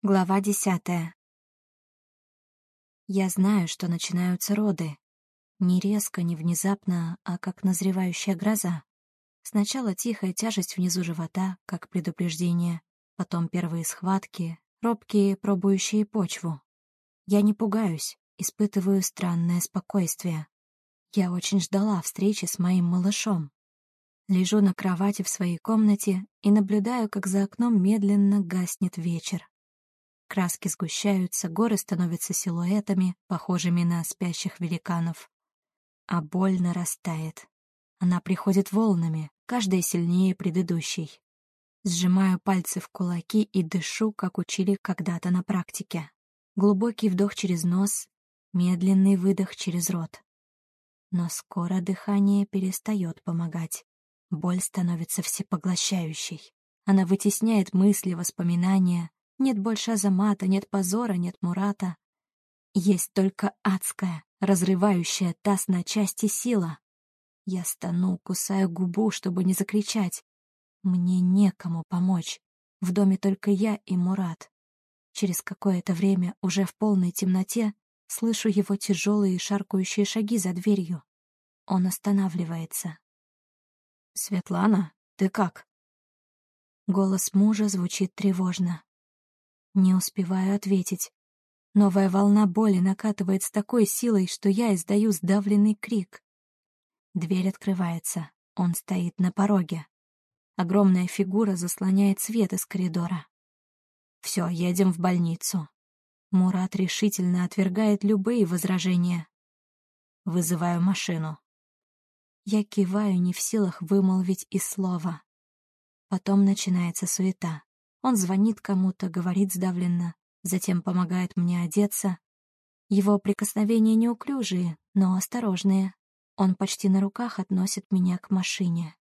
Глава десятая. Я знаю, что начинаются роды. Не резко, не внезапно, а как назревающая гроза. Сначала тихая тяжесть внизу живота, как предупреждение, потом первые схватки, робкие, пробующие почву. Я не пугаюсь, испытываю странное спокойствие. Я очень ждала встречи с моим малышом. Лежу на кровати в своей комнате и наблюдаю, как за окном медленно гаснет вечер. Краски сгущаются, горы становятся силуэтами, похожими на спящих великанов. А боль нарастает. Она приходит волнами, каждая сильнее предыдущей. Сжимаю пальцы в кулаки и дышу, как учили когда-то на практике. Глубокий вдох через нос, медленный выдох через рот. Но скоро дыхание перестает помогать. Боль становится всепоглощающей. Она вытесняет мысли, воспоминания, нет больше Азамата, нет позора, нет Мурата. Есть только адская, разрывающая таз на части сила. Я стану, кусаю губу, чтобы не закричать. Мне некому помочь. В доме только я и Мурат. Через какое-то время, уже в полной темноте, слышу его тяжелые шаркающие шаги за дверью. Он останавливается. «Светлана, ты как?» Голос мужа звучит тревожно. Не успеваю ответить. Новая волна боли накатывает с такой силой, что я издаю сдавленный крик. Дверь открывается. Он стоит на пороге. Огромная фигура заслоняет свет из коридора. «Все, едем в больницу». Мурат решительно отвергает любые возражения. Вызываю машину. Я киваю, не в силах вымолвить и слова. Потом начинается суета. Он звонит кому-то, говорит сдавленно, затем помогает мне одеться. Его прикосновения неуклюжие, но осторожные. Он почти на руках относит меня к машине.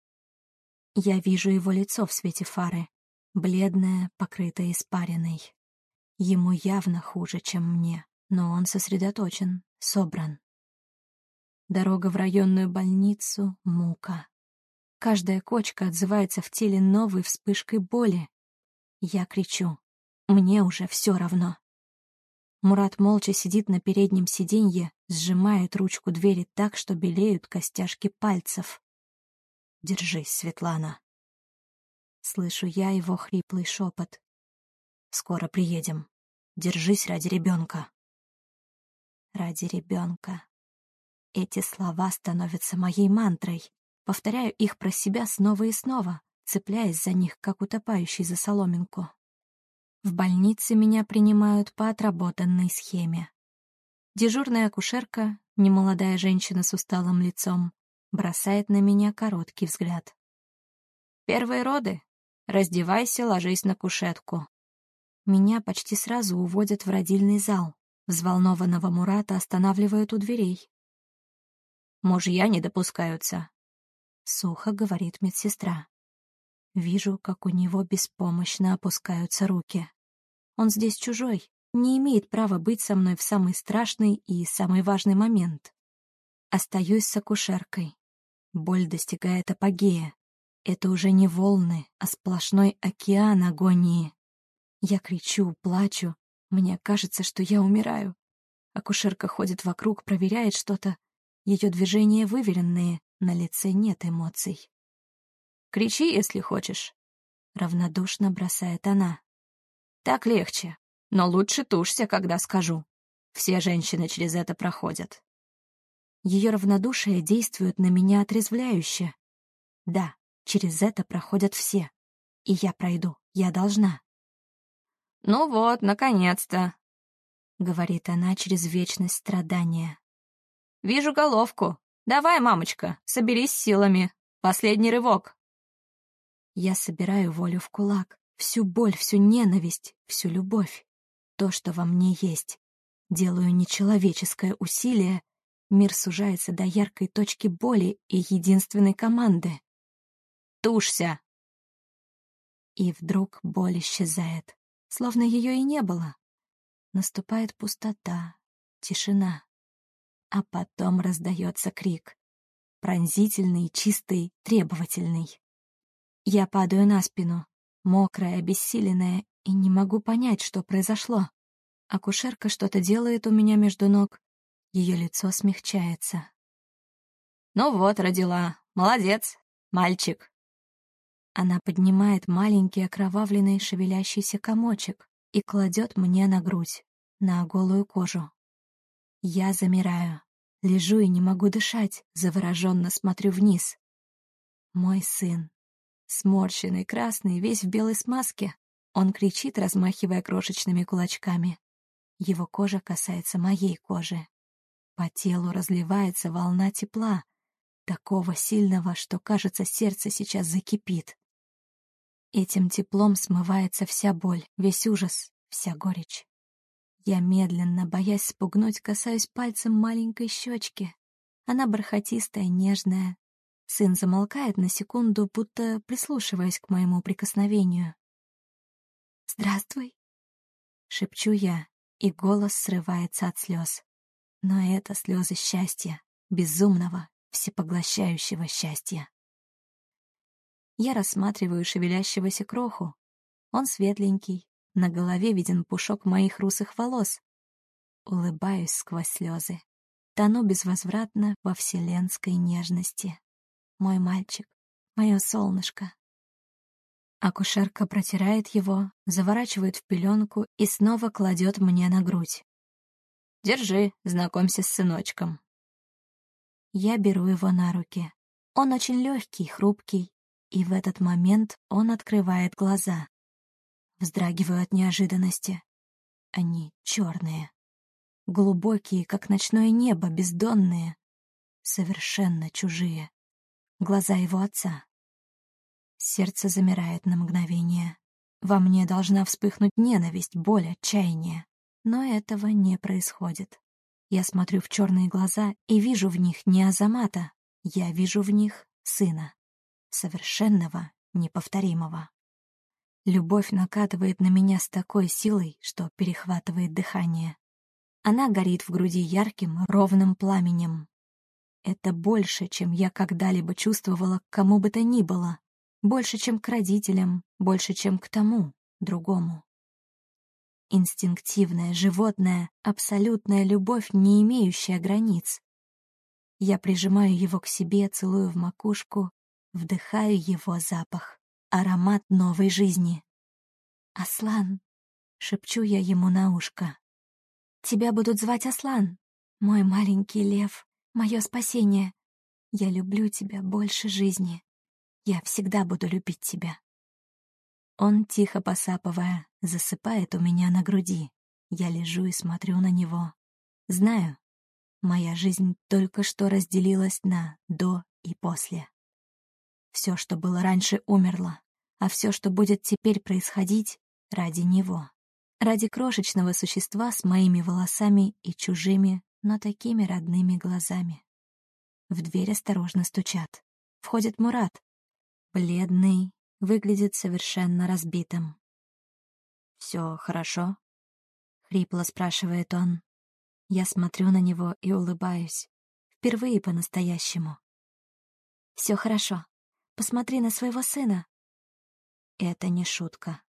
Я вижу его лицо в свете фары, бледное, покрытое испариной. Ему явно хуже, чем мне, но он сосредоточен, собран. Дорога в районную больницу — мука. Каждая кочка отзывается в теле новой вспышкой боли, я кричу. Мне уже все равно. Мурат молча сидит на переднем сиденье, сжимает ручку двери так, что белеют костяшки пальцев. «Держись, Светлана». Слышу я его хриплый шепот. «Скоро приедем. Держись ради ребенка». «Ради ребенка». Эти слова становятся моей мантрой. Повторяю их про себя снова и снова, цепляясь за них, как утопающий за соломинку. В больнице меня принимают по отработанной схеме. Дежурная акушерка, немолодая женщина с усталым лицом, бросает на меня короткий взгляд. «Первые роды. Раздевайся, ложись на кушетку». Меня почти сразу уводят в родильный зал. Взволнованного Мурата останавливают у дверей. «Мужья не допускаются», — сухо говорит медсестра. Вижу, как у него беспомощно опускаются руки. Он здесь чужой, не имеет права быть со мной в самый страшный и самый важный момент. Остаюсь с акушеркой. Боль достигает апогея. Это уже не волны, а сплошной океан агонии. Я кричу, плачу. Мне кажется, что я умираю. Акушерка ходит вокруг, проверяет что-то. Ее движения выверенные, на лице нет эмоций. Кричи, если хочешь. Равнодушно бросает она. Так легче, но лучше тушься, когда скажу. Все женщины через это проходят. Ее равнодушие действует на меня отрезвляюще. Да, через это проходят все. И я пройду, я должна. «Ну вот, наконец-то», — говорит она через вечность страдания. «Вижу головку. Давай, мамочка, соберись силами. Последний рывок». Я собираю волю в кулак, всю боль, всю ненависть, всю любовь. То, что во мне есть. Делаю нечеловеческое усилие, мир сужается до яркой точки боли и единственной команды. «Тушься!» И вдруг боль исчезает, словно ее и не было. Наступает пустота, тишина. А потом раздается крик. Пронзительный, чистый, требовательный. Я падаю на спину, мокрая, обессиленная и не могу понять, что произошло. Акушерка что-то делает у меня между ног. Ее лицо смягчается. «Ну вот, родила. Молодец. Мальчик». Она поднимает маленький окровавленный шевелящийся комочек и кладет мне на грудь, на голую кожу. Я замираю, лежу и не могу дышать, завороженно смотрю вниз. Мой сын. Сморщенный, красный, весь в белой смазке. Он кричит, размахивая крошечными кулачками. Его кожа касается моей кожи. По телу разливается волна тепла, такого сильного, что, кажется, сердце сейчас закипит. Этим теплом смывается вся боль, весь ужас, вся горечь. Я медленно, боясь спугнуть, касаюсь пальцем маленькой щечки. Она бархатистая, нежная. Сын замолкает на секунду, будто прислушиваясь к моему прикосновению. «Здравствуй», — шепчу я, и голос срывается от слез. Но это слезы счастья, безумного, всепоглощающего счастья. Я рассматриваю шевелящегося кроху. Он светленький, на голове виден пушок моих русых волос. Улыбаюсь сквозь слезы. Тону безвозвратно во вселенской нежности. Мой мальчик, мое солнышко. Акушерка протирает его, заворачивает в пеленку и снова кладет мне на грудь. «Держи, знакомься с сыночком». Я беру его на руки. Он очень легкий, хрупкий, и в этот момент он открывает глаза. Вздрагиваю от неожиданности. Они черные. Глубокие, как ночное небо, бездонные. Совершенно чужие. Глаза его отца. Сердце замирает на мгновение. Во мне должна вспыхнуть ненависть, боль, отчаяние. Но этого не происходит. Я смотрю в черные глаза и вижу в них не Азамата. Я вижу в них сына совершенного, неповторимого. Любовь накатывает на меня с такой силой, что перехватывает дыхание. Она горит в груди ярким, ровным пламенем. Это больше, чем я когда-либо чувствовала к кому бы то ни было. Больше, чем к родителям, больше, чем к тому, другому. Инстинктивная, животная, абсолютная любовь, не имеющая границ. Я прижимаю его к себе, целую в макушку, Вдыхаю его запах, аромат новой жизни. «Аслан!» — шепчу я ему на ушко. «Тебя будут звать Аслан, мой маленький лев, мое спасение. Я люблю тебя больше жизни. Я всегда буду любить тебя». Он, тихо посапывая, засыпает у меня на груди. Я лежу и смотрю на него. Знаю, моя жизнь только что разделилась на «до» и «после». Все, что было раньше, умерло, а все, что будет теперь происходить, ради него. Ради крошечного существа с моими волосами и чужими, но такими родными глазами. В дверь осторожно стучат. Входит Мурат. Бледный, выглядит совершенно разбитым. «Все хорошо?» — хрипло спрашивает он. Я смотрю на него и улыбаюсь. Впервые по-настоящему. «Все хорошо», Посмотри на своего сына». Это не шутка.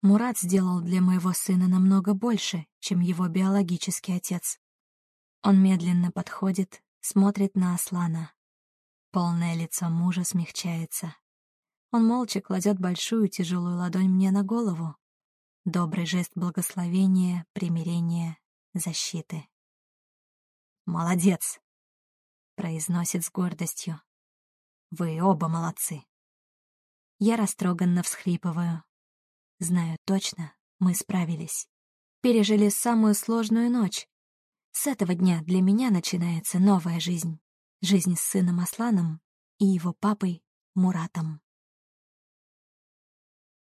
Мурат сделал для моего сына намного больше, чем его биологический отец. Он медленно подходит, смотрит на Аслана. Полное лицо мужа смягчается. Он молча кладет большую тяжелую ладонь мне на голову. Добрый жест благословения, примирения, защиты. «Молодец!» — произносит с гордостью. Вы оба молодцы. Я растроганно всхлипываю. Знаю точно, мы справились. Пережили самую сложную ночь. С этого дня для меня начинается новая жизнь. Жизнь с сыном Асланом и его папой Муратом.